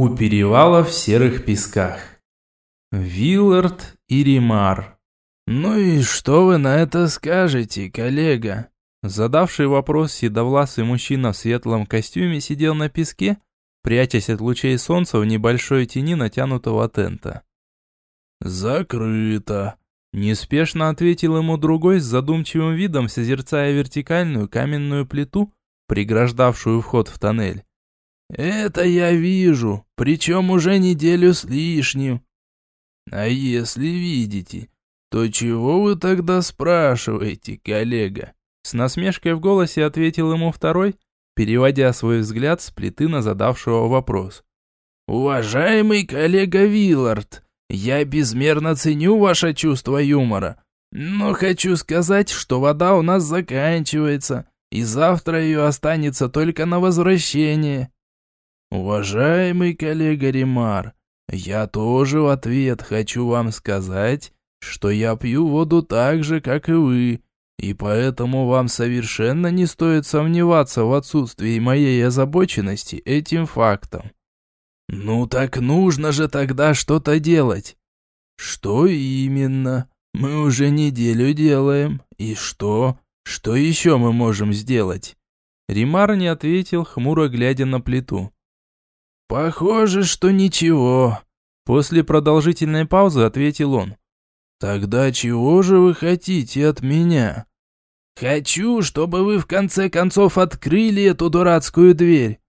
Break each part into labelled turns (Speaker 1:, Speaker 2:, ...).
Speaker 1: У перевала в серых песках. Виллард и Римар.
Speaker 2: «Ну и что вы на это скажете, коллега?»
Speaker 1: Задавший вопрос седовласый мужчина в светлом костюме сидел на песке, прячась от лучей солнца в небольшой тени натянутого тента.
Speaker 2: «Закрыто», –
Speaker 1: неспешно ответил ему другой с задумчивым видом, созерцая вертикальную каменную плиту, преграждавшую вход в тоннель.
Speaker 2: «Это я вижу, причем уже неделю с лишним. А если видите, то чего вы тогда спрашиваете, коллега?»
Speaker 1: С насмешкой в голосе ответил ему второй, переводя свой взгляд с плиты на задавшего вопрос.
Speaker 2: «Уважаемый коллега Виллард, я безмерно ценю ваше чувство юмора, но хочу сказать, что вода у нас заканчивается, и завтра ее останется только на возвращение. Уважаемый коллега Ремар, я тоже в ответ хочу вам сказать, что я пью воду так же, как и вы, и поэтому вам совершенно не стоит сомневаться в отсутствии моей озабоченности этим фактом. Ну так нужно же тогда что-то делать. Что именно? Мы уже неделю делаем. И что? Что еще мы можем сделать?
Speaker 1: Римар не ответил, хмуро глядя на плиту.
Speaker 2: «Похоже, что ничего», – после продолжительной паузы ответил он. «Тогда чего же вы хотите от меня?» «Хочу, чтобы вы в конце концов открыли эту дурацкую дверь».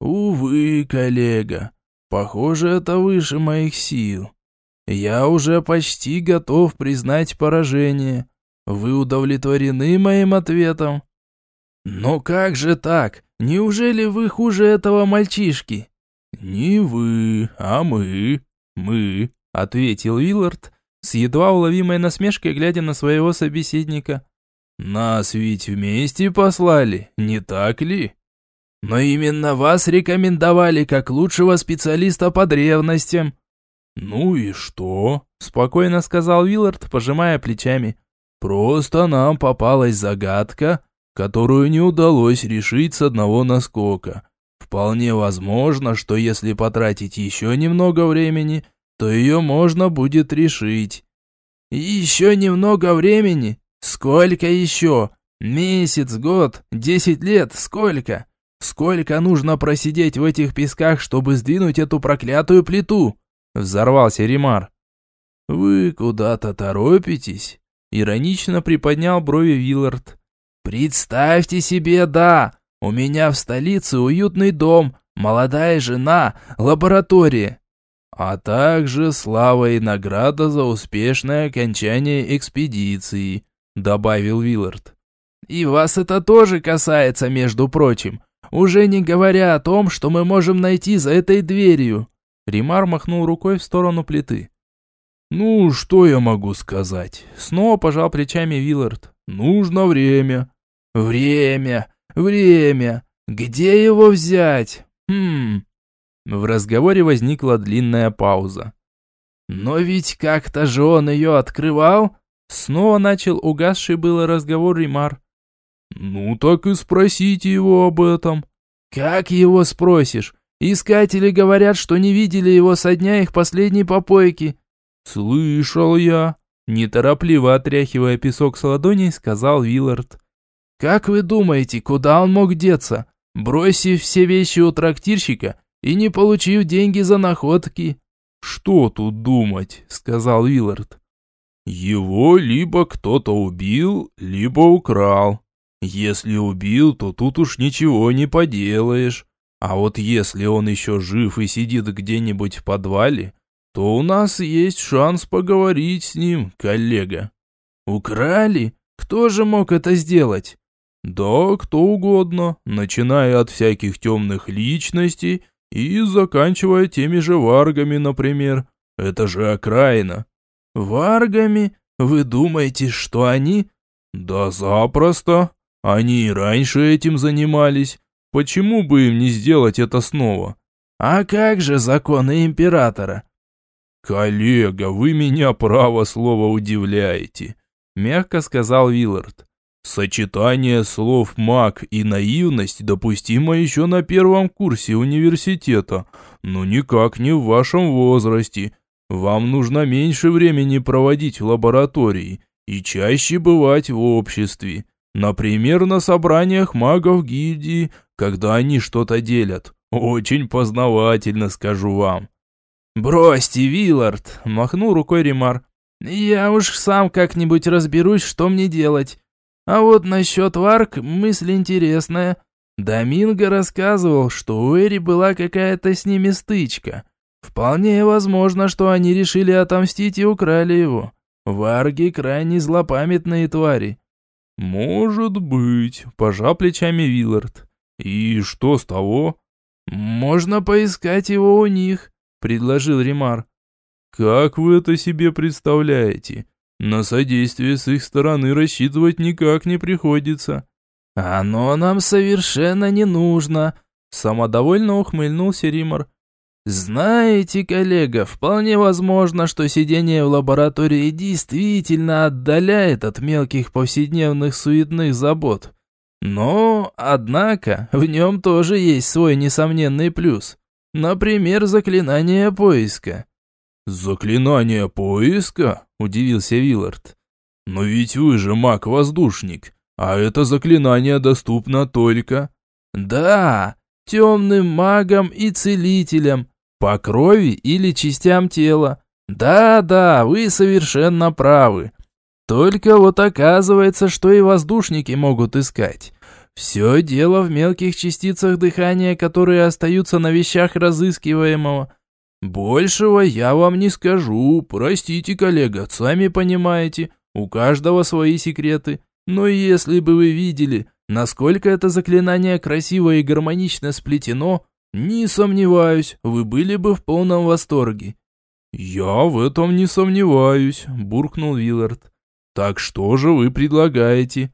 Speaker 2: «Увы, коллега, похоже, это выше моих сил. Я уже почти готов признать поражение. Вы удовлетворены моим ответом?» «Но как же так? Неужели вы хуже этого мальчишки?»
Speaker 1: «Не вы, а мы, мы», — ответил Виллард, с едва уловимой насмешкой глядя на своего собеседника.
Speaker 2: «Нас ведь вместе послали, не так ли? Но именно вас рекомендовали как лучшего специалиста по древностям».
Speaker 1: «Ну и что?» – спокойно сказал Виллард, пожимая плечами.
Speaker 2: «Просто нам попалась загадка, которую не удалось решить с одного наскока. Вполне возможно, что если потратить еще немного времени, то ее можно будет решить. Еще немного времени? Сколько еще? Месяц, год, десять лет, сколько? Сколько нужно просидеть в этих песках, чтобы сдвинуть эту проклятую плиту? Взорвался Римар. Вы куда-то торопитесь? Иронично приподнял брови Виллард. Представьте себе, да, у меня в столице уютный дом, молодая жена, лаборатория. А также слава и награда за успешное окончание экспедиции», добавил Виллард. «И вас это тоже касается, между прочим, уже не говоря о том, что мы можем найти за этой дверью». Римар махнул рукой в сторону плиты. «Ну, что я могу сказать?» Снова пожал плечами Виллард. «Нужно время». «Время! Время. Где его взять? Хм. В разговоре возникла длинная пауза. Но ведь как-то же он ее открывал. Снова начал угасший было разговор Римар. Ну так и спросите его об этом. Как его спросишь? Искатели говорят, что не видели его со дня их последней попойки. Слышал я. Неторопливо отряхивая песок с ладоней, сказал Виллард. Как вы думаете, куда он мог деться, бросив все вещи у трактирщика и не получив деньги за находки? Что тут думать, сказал Виллард. Его либо кто-то убил, либо украл. Если убил, то тут уж ничего не поделаешь. А вот если он еще жив и сидит где-нибудь в подвале, то у нас есть шанс поговорить с ним, коллега. Украли? Кто же мог это сделать? Да, кто угодно, начиная от всяких темных личностей и заканчивая теми же варгами, например. Это же окраина. Варгами? Вы думаете, что они? Да запросто. Они и раньше этим занимались. Почему бы им не сделать это снова? А как же законы императора? Коллега, вы меня право слово удивляете, мягко сказал Виллард. Сочетание слов «маг» и «наивность» допустимо еще на первом курсе университета, но никак не в вашем возрасте. Вам нужно меньше времени проводить в лаборатории и чаще бывать в обществе. Например, на собраниях магов гильдии, когда они что-то делят. Очень познавательно, скажу вам.
Speaker 1: «Бросьте, Виллард!» – махнул рукой Ремар. «Я уж сам как-нибудь разберусь, что мне делать. А вот насчет Варк мысль интересная. Доминго рассказывал, что у Эри была какая-то с ними стычка. Вполне возможно, что они решили отомстить и украли его. Варги крайне злопамятные твари.
Speaker 2: «Может быть», – пожал плечами Виллард. «И что с того?»
Speaker 1: «Можно поискать его у них», – предложил Ремар.
Speaker 2: «Как вы это себе представляете? На содействие с их стороны рассчитывать никак не приходится».
Speaker 1: «Оно нам совершенно не нужно», – самодовольно ухмыльнулся Римар. «Знаете, коллега, вполне возможно, что сидение в лаборатории действительно отдаляет от мелких повседневных суетных забот. Но, однако, в нем тоже есть свой несомненный плюс. Например, заклинание поиска».
Speaker 2: «Заклинание поиска?» – удивился Виллард. «Но ведь вы же маг-воздушник, а это заклинание доступно только...»
Speaker 1: «Да, темным магам и целителям, по крови или частям тела. Да-да, вы совершенно правы. Только вот оказывается, что и воздушники могут искать. Все дело в мелких частицах дыхания, которые остаются на вещах разыскиваемого. Большего я вам не скажу, простите, коллега, сами понимаете, у каждого свои секреты. Но если бы вы видели, насколько это заклинание красиво и гармонично сплетено, «Не сомневаюсь, вы были бы в полном восторге».
Speaker 2: «Я в этом не сомневаюсь», – буркнул Виллард. «Так что же вы предлагаете?»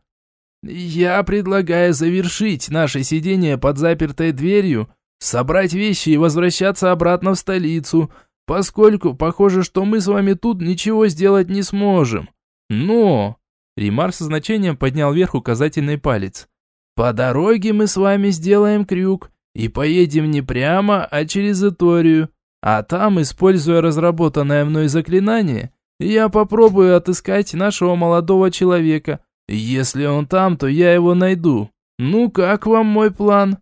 Speaker 1: «Я предлагаю завершить наше сидение под запертой дверью, собрать вещи и возвращаться обратно в столицу, поскольку похоже, что мы с вами тут ничего сделать не сможем. Но...» Римар со значением поднял вверх указательный палец. «По дороге мы с вами сделаем крюк, и поедем не прямо, а через Иторию. А там, используя разработанное мной заклинание, я попробую отыскать нашего молодого человека. Если он там, то я его найду. Ну, как вам мой план?»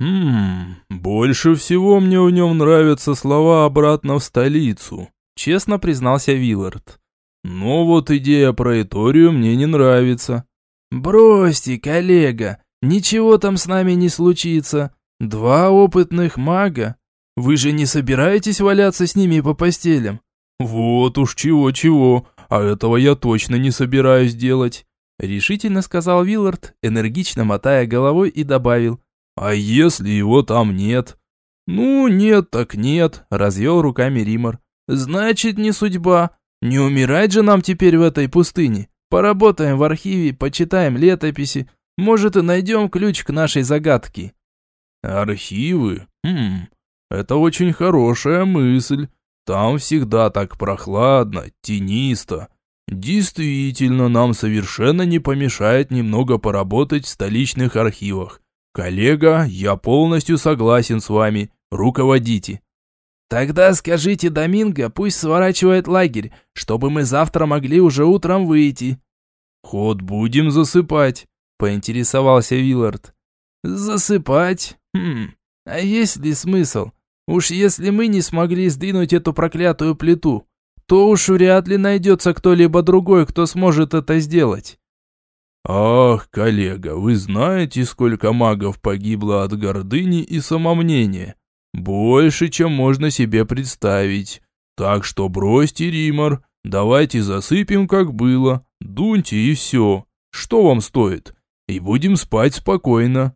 Speaker 2: «Хм, больше всего мне в нем нравятся слова «обратно в столицу», — честно признался Виллард. «Но вот идея про Иторию мне не нравится».
Speaker 1: «Бросьте, коллега, ничего там с нами не случится. «Два опытных мага? Вы же не собираетесь валяться с ними по постелям?»
Speaker 2: «Вот уж чего-чего, а этого я точно не собираюсь делать», решительно сказал Виллард, энергично мотая головой и добавил. «А если его там нет?» «Ну, нет так нет», развел руками Римор. «Значит, не судьба. Не умирать же нам теперь в этой пустыне. Поработаем в архиве, почитаем летописи. Может, и найдем ключ к нашей загадке». Архивы? Хм, это очень хорошая мысль. Там всегда так прохладно, тенисто. Действительно, нам совершенно не помешает немного поработать в столичных архивах. Коллега, я полностью согласен с вами. Руководите.
Speaker 1: Тогда скажите Доминго, пусть сворачивает лагерь, чтобы мы завтра могли уже утром выйти.
Speaker 2: Ход будем засыпать, поинтересовался Виллард.
Speaker 1: Засыпать? Хм, а есть ли смысл? Уж если мы не смогли сдвинуть эту проклятую плиту, то уж вряд ли найдется кто-либо другой, кто сможет это сделать.
Speaker 2: Ах, коллега, вы знаете, сколько магов погибло от гордыни и самомнения? Больше, чем можно себе представить. Так что бросьте, Римор, давайте засыпем, как было, дуньте и все. Что вам стоит? И будем спать спокойно.